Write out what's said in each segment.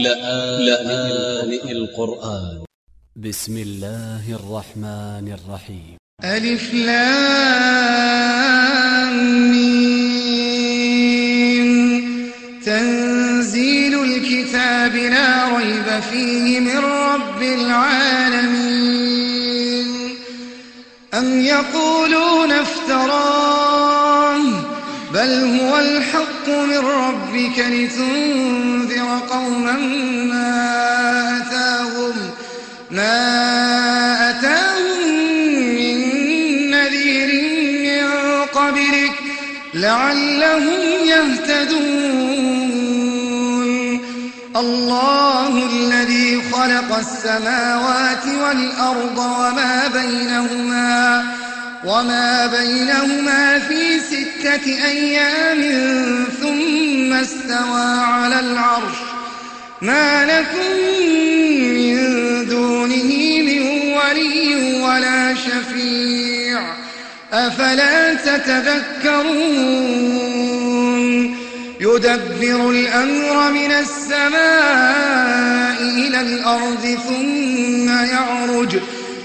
لآن القرآن. ب س م الله الرحمن الرحيم. ألف لام تنزيل الكتاب لا ريب فيه من رب العالمين. أم يقولون افتراه بل هو الحق من ربك لتنذر قوما ما أتاهم ما أتاهم من نذير من قبلك لعلهم يهتدون الله الذي خلق السماوات والأرض وما بينهما وما بينهما في ستة أيام ثم استوى على العرش ما لكم من دونه من ولي ولا شفيع أفلا تتذكرون يدبر الأمر من السماء إلى الأرض ثم يعرج ثم يعرج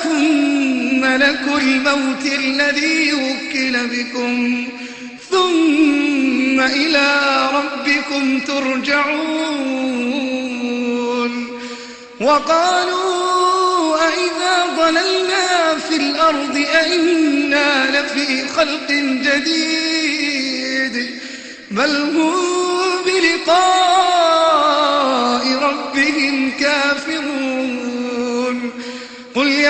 يتوفاكم ملك الموت الذي وكل بكم. ثم إلى ربكم ترجعون. وقالوا أئذا ضللنا في الأرض أئنا لفي خلق جديد. بل هم بلقاء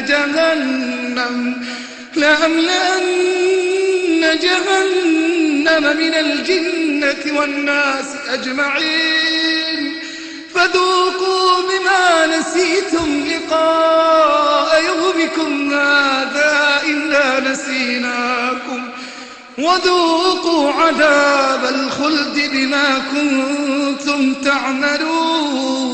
جهنم لأملأن جهنم من الجنة والناس أجمعين. فذوقوا بما نسيتم لقاء يومكم هذا إلا نسيناكم. وذوقوا عذاب الخلد بما كنتم تعملون.